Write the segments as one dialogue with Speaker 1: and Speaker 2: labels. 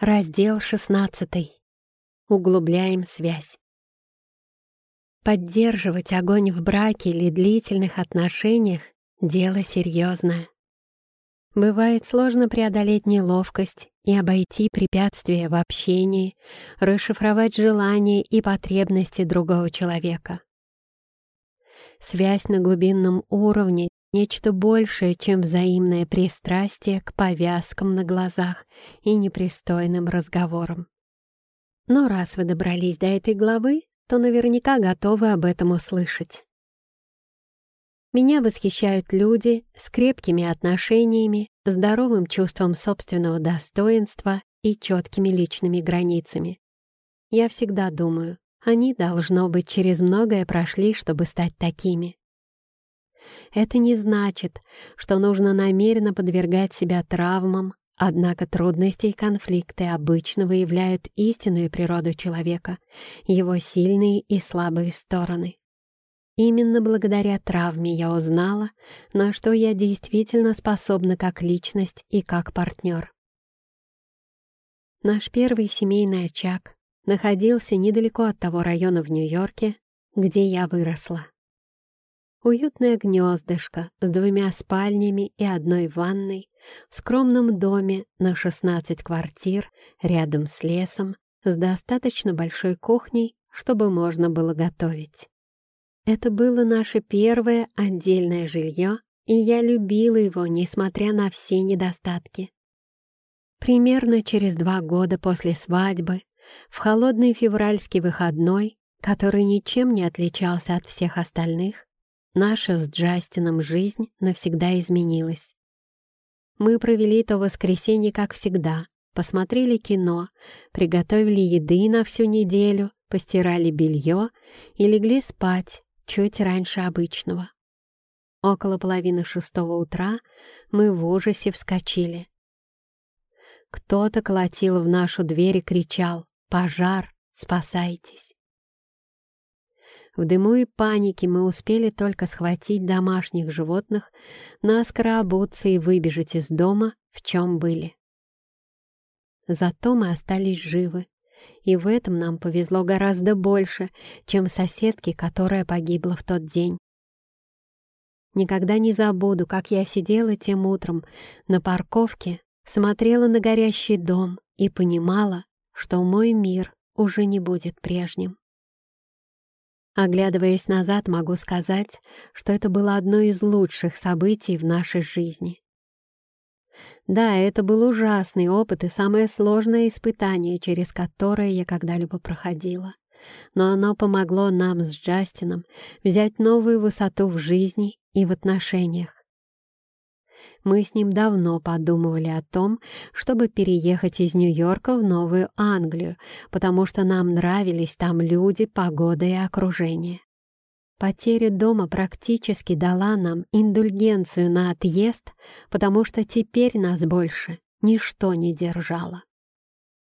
Speaker 1: Раздел 16. Углубляем связь. Поддерживать огонь в браке или длительных отношениях — дело серьезное. Бывает сложно преодолеть неловкость и обойти препятствия в общении, расшифровать желания и потребности другого человека. Связь на глубинном уровне Нечто большее, чем взаимное пристрастие к повязкам на глазах и непристойным разговорам. Но раз вы добрались до этой главы, то наверняка готовы об этом услышать. Меня восхищают люди с крепкими отношениями, здоровым чувством собственного достоинства и четкими личными границами. Я всегда думаю, они, должно быть, через многое прошли, чтобы стать такими. Это не значит, что нужно намеренно подвергать себя травмам, однако трудности и конфликты обычно выявляют истинную природу человека, его сильные и слабые стороны. Именно благодаря травме я узнала, на что я действительно способна как личность и как партнер. Наш первый семейный очаг находился недалеко от того района в Нью-Йорке, где я выросла. Уютное гнездышко с двумя спальнями и одной ванной в скромном доме на 16 квартир рядом с лесом с достаточно большой кухней, чтобы можно было готовить. Это было наше первое отдельное жилье, и я любила его, несмотря на все недостатки. Примерно через два года после свадьбы, в холодный февральский выходной, который ничем не отличался от всех остальных, Наша с Джастином жизнь навсегда изменилась. Мы провели то воскресенье, как всегда, посмотрели кино, приготовили еды на всю неделю, постирали белье и легли спать чуть раньше обычного. Около половины шестого утра мы в ужасе вскочили. Кто-то колотил в нашу дверь и кричал «Пожар! Спасайтесь!». В дыму и панике мы успели только схватить домашних животных, наскоро обуться и выбежать из дома, в чем были. Зато мы остались живы, и в этом нам повезло гораздо больше, чем соседке, которая погибла в тот день. Никогда не забуду, как я сидела тем утром на парковке, смотрела на горящий дом и понимала, что мой мир уже не будет прежним. Оглядываясь назад, могу сказать, что это было одно из лучших событий в нашей жизни. Да, это был ужасный опыт и самое сложное испытание, через которое я когда-либо проходила. Но оно помогло нам с Джастином взять новую высоту в жизни и в отношениях. Мы с ним давно подумывали о том, чтобы переехать из Нью-Йорка в Новую Англию, потому что нам нравились там люди, погода и окружение. Потеря дома практически дала нам индульгенцию на отъезд, потому что теперь нас больше ничто не держало.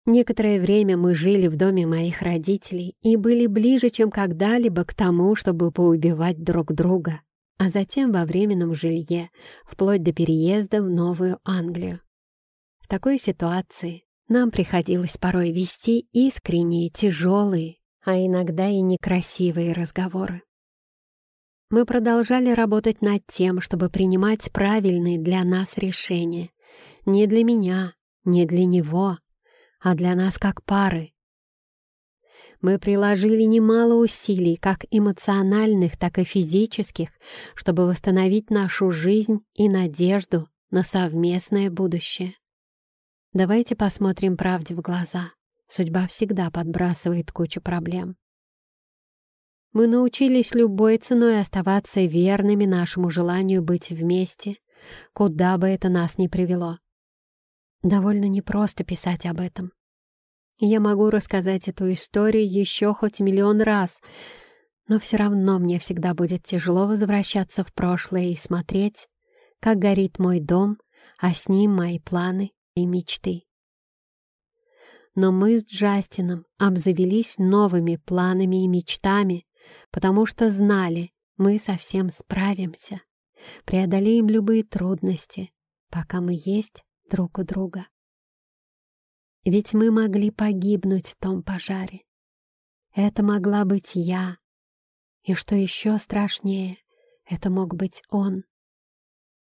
Speaker 1: Некоторое время мы жили в доме моих родителей и были ближе, чем когда-либо к тому, чтобы поубивать друг друга а затем во временном жилье, вплоть до переезда в Новую Англию. В такой ситуации нам приходилось порой вести искренние, тяжелые, а иногда и некрасивые разговоры. Мы продолжали работать над тем, чтобы принимать правильные для нас решения. Не для меня, не для него, а для нас как пары, мы приложили немало усилий, как эмоциональных, так и физических, чтобы восстановить нашу жизнь и надежду на совместное будущее. Давайте посмотрим правде в глаза. Судьба всегда подбрасывает кучу проблем. Мы научились любой ценой оставаться верными нашему желанию быть вместе, куда бы это нас ни привело. Довольно непросто писать об этом. Я могу рассказать эту историю еще хоть миллион раз, но все равно мне всегда будет тяжело возвращаться в прошлое и смотреть, как горит мой дом, а с ним мои планы и мечты. Но мы с Джастином обзавелись новыми планами и мечтами, потому что знали, мы совсем справимся, преодолеем любые трудности, пока мы есть друг у друга. Ведь мы могли погибнуть в том пожаре. Это могла быть я. И что еще страшнее, это мог быть он.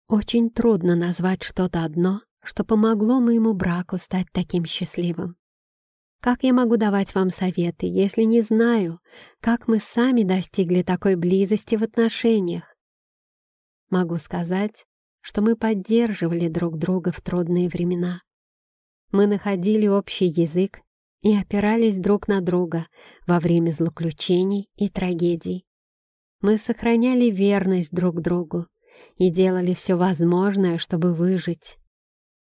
Speaker 1: Очень трудно назвать что-то одно, что помогло моему браку стать таким счастливым. Как я могу давать вам советы, если не знаю, как мы сами достигли такой близости в отношениях? Могу сказать, что мы поддерживали друг друга в трудные времена. Мы находили общий язык и опирались друг на друга во время злоключений и трагедий. Мы сохраняли верность друг другу и делали все возможное, чтобы выжить.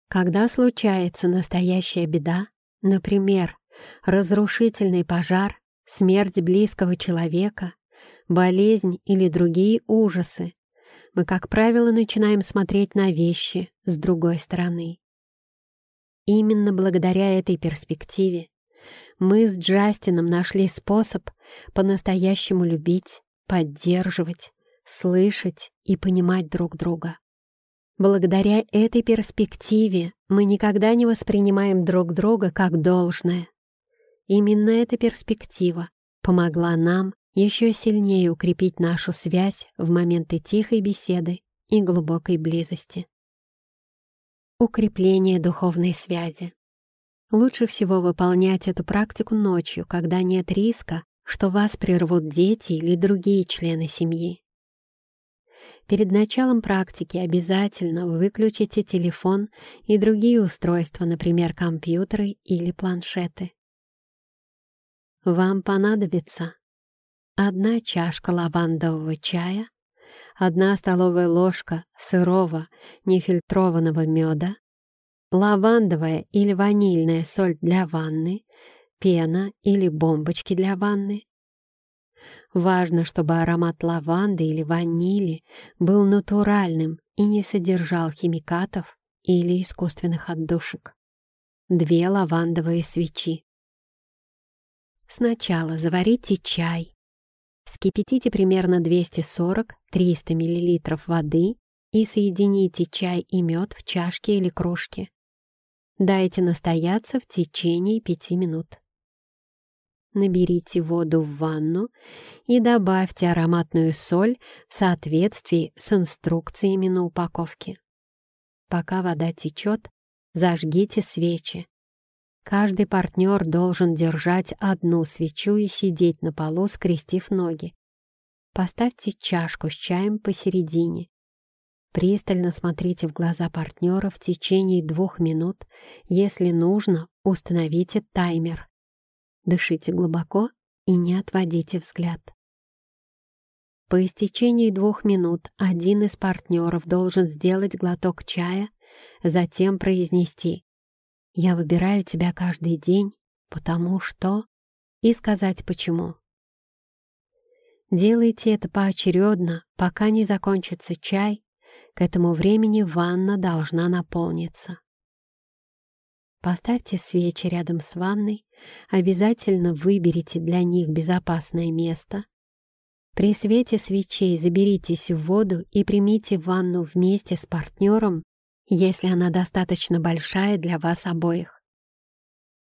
Speaker 1: Когда случается настоящая беда, например, разрушительный пожар, смерть близкого человека, болезнь или другие ужасы, мы, как правило, начинаем смотреть на вещи с другой стороны. Именно благодаря этой перспективе мы с Джастином нашли способ по-настоящему любить, поддерживать, слышать и понимать друг друга. Благодаря этой перспективе мы никогда не воспринимаем друг друга как должное. Именно эта перспектива помогла нам еще сильнее укрепить нашу связь в моменты тихой беседы и глубокой близости. Укрепление духовной связи. Лучше всего выполнять эту практику ночью, когда нет риска, что вас прервут дети или другие члены семьи. Перед началом практики обязательно выключите телефон и другие устройства, например, компьютеры или планшеты. Вам понадобится одна чашка лавандового чая, одна столовая ложка сырого нефильтрованного меда, лавандовая или ванильная соль для ванны, пена или бомбочки для ванны. Важно, чтобы аромат лаванды или ванили был натуральным и не содержал химикатов или искусственных отдушек. Две лавандовые свечи. Сначала заварите чай, Вскипятите примерно 240-300 мл воды и соедините чай и мед в чашке или кружке. Дайте настояться в течение 5 минут. Наберите воду в ванну и добавьте ароматную соль в соответствии с инструкциями на упаковке. Пока вода течет, зажгите свечи. Каждый партнер должен держать одну свечу и сидеть на полу, скрестив ноги. Поставьте чашку с чаем посередине. Пристально смотрите в глаза партнера в течение двух минут. Если нужно, установите таймер. Дышите глубоко и не отводите взгляд. По истечении двух минут один из партнеров должен сделать глоток чая, затем произнести я выбираю тебя каждый день, потому что... И сказать почему. Делайте это поочередно, пока не закончится чай. К этому времени ванна должна наполниться. Поставьте свечи рядом с ванной, обязательно выберите для них безопасное место. При свете свечей заберитесь в воду и примите ванну вместе с партнером если она достаточно большая для вас обоих.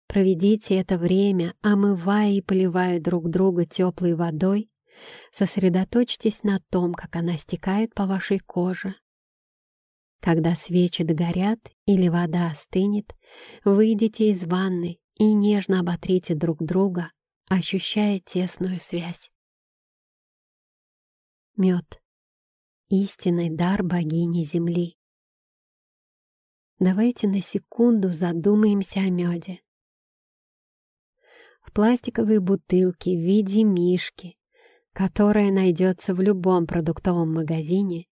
Speaker 1: Проведите это время, омывая и поливая друг друга теплой водой, сосредоточьтесь на том, как она стекает по вашей коже. Когда свечи догорят или вода остынет, выйдите из ванны и нежно оботрите друг друга, ощущая тесную связь. Мед. Истинный дар богини Земли. Давайте на секунду задумаемся о меде. В пластиковой бутылке в виде мишки, которая найдется в любом продуктовом магазине,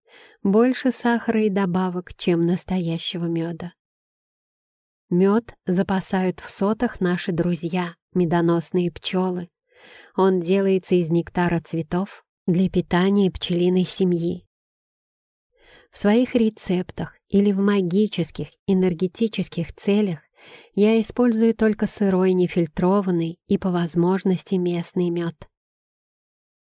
Speaker 1: больше сахара и добавок, чем настоящего меда. Мед запасают в сотах наши друзья, медоносные пчелы. Он делается из нектара цветов для питания пчелиной семьи. В своих рецептах или в магических, энергетических целях я использую только сырой, нефильтрованный и по возможности местный мед.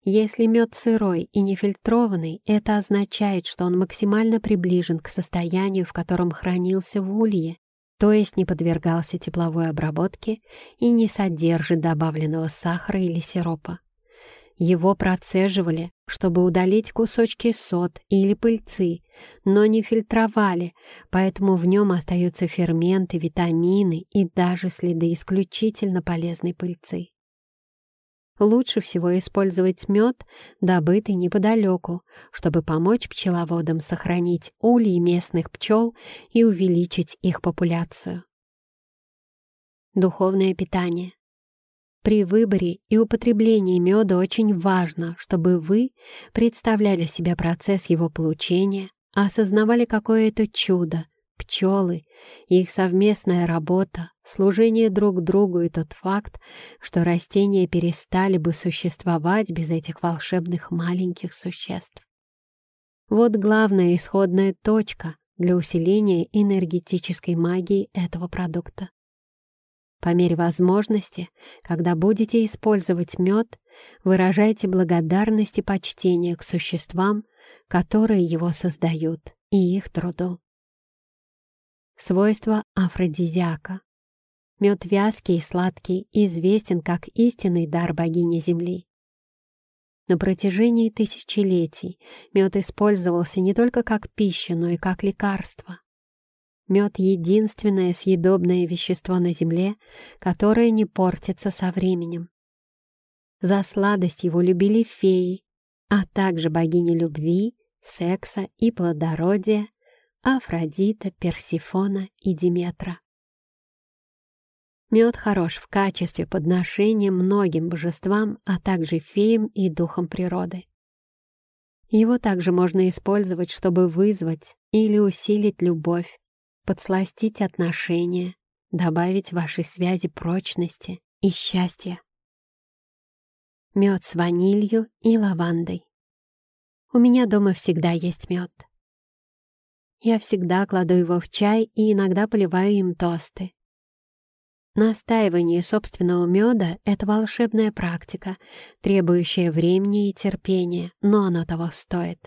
Speaker 1: Если мед сырой и нефильтрованный, это означает, что он максимально приближен к состоянию, в котором хранился в улье, то есть не подвергался тепловой обработке и не содержит добавленного сахара или сиропа. Его процеживали, чтобы удалить кусочки сод или пыльцы, но не фильтровали, поэтому в нем остаются ферменты, витамины и даже следы исключительно полезной пыльцы. Лучше всего использовать мед, добытый неподалеку, чтобы помочь пчеловодам сохранить улей местных пчел и увеличить их популяцию. Духовное питание. При выборе и употреблении меда очень важно, чтобы вы представляли себе процесс его получения, осознавали какое это чудо, пчелы, их совместная работа, служение друг другу и тот факт, что растения перестали бы существовать без этих волшебных маленьких существ. Вот главная исходная точка для усиления энергетической магии этого продукта. По мере возможности, когда будете использовать мед, выражайте благодарность и почтение к существам, которые его создают, и их труду. Свойства афродизиака. Мед вязкий и сладкий известен как истинный дар богини Земли. На протяжении тысячелетий мед использовался не только как пища, но и как лекарство. Мед — единственное съедобное вещество на Земле, которое не портится со временем. За сладость его любили феи, а также богини любви, секса и плодородия Афродита, Персифона и Диметра. Мед хорош в качестве подношения многим божествам, а также феям и духам природы. Его также можно использовать, чтобы вызвать или усилить любовь, подсластить отношения, добавить вашей связи прочности и счастья. Мед с ванилью и лавандой. У меня дома всегда есть мед. Я всегда кладу его в чай и иногда поливаю им тосты. Настаивание собственного меда — это волшебная практика, требующая времени и терпения, но оно того стоит.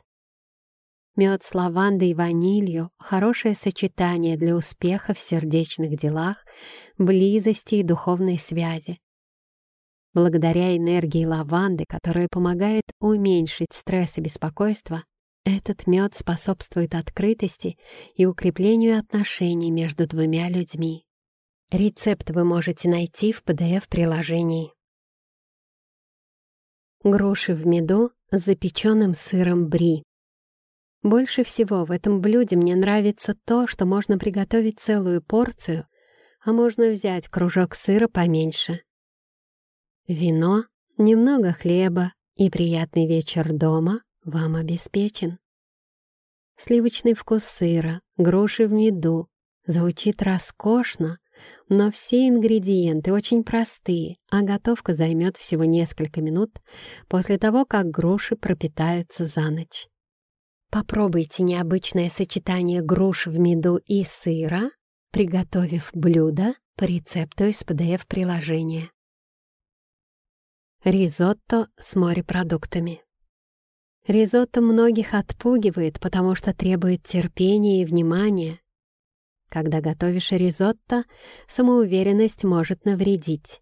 Speaker 1: Мед с лавандой и ванилью — хорошее сочетание для успеха в сердечных делах, близости и духовной связи. Благодаря энергии лаванды, которая помогает уменьшить стресс и беспокойство, этот мед способствует открытости и укреплению отношений между двумя людьми. Рецепт вы можете найти в PDF-приложении. Груши в меду с запеченным сыром бри. Больше всего в этом блюде мне нравится то, что можно приготовить целую порцию, а можно взять кружок сыра поменьше. Вино, немного хлеба и приятный вечер дома вам обеспечен. Сливочный вкус сыра, груши в меду. Звучит роскошно, но все ингредиенты очень простые, а готовка займет всего несколько минут после того, как груши пропитаются за ночь. Попробуйте необычное сочетание груш в меду и сыра, приготовив блюдо по рецепту из PDF-приложения. Ризотто с морепродуктами. Ризотто многих отпугивает, потому что требует терпения и внимания. Когда готовишь ризотто, самоуверенность может навредить.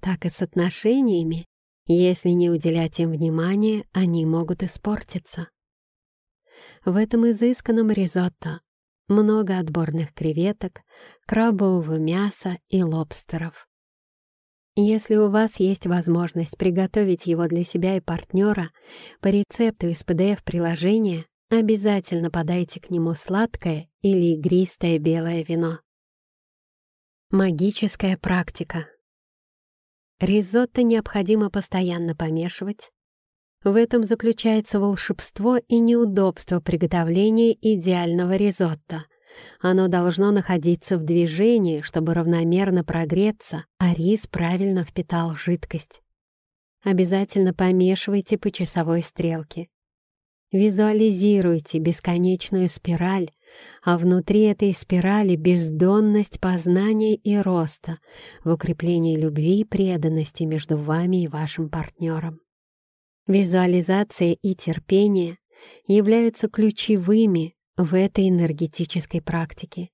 Speaker 1: Так и с отношениями. Если не уделять им внимания, они могут испортиться. В этом изысканном ризотто много отборных креветок, крабового мяса и лобстеров. Если у вас есть возможность приготовить его для себя и партнера по рецепту из PDF-приложения, обязательно подайте к нему сладкое или игристое белое вино. Магическая практика. Ризотто необходимо постоянно помешивать, в этом заключается волшебство и неудобство приготовления идеального ризотто. Оно должно находиться в движении, чтобы равномерно прогреться, а рис правильно впитал жидкость. Обязательно помешивайте по часовой стрелке. Визуализируйте бесконечную спираль, а внутри этой спирали бездонность познания и роста в укреплении любви и преданности между вами и вашим партнером. Визуализация и терпение являются ключевыми в этой энергетической практике.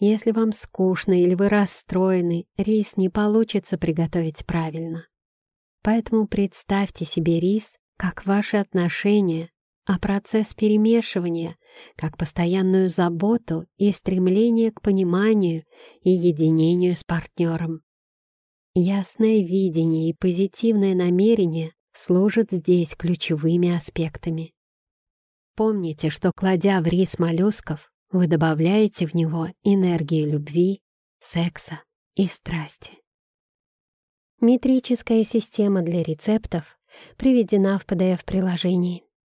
Speaker 1: Если вам скучно или вы расстроены, рис не получится приготовить правильно. Поэтому представьте себе рис как ваши отношения, а процесс перемешивания как постоянную заботу и стремление к пониманию и единению с партнером. Ясное видение и позитивное намерение служат здесь ключевыми аспектами. Помните, что, кладя в рис моллюсков, вы добавляете в него энергию любви, секса и страсти. Метрическая система для рецептов приведена в PDF-приложении.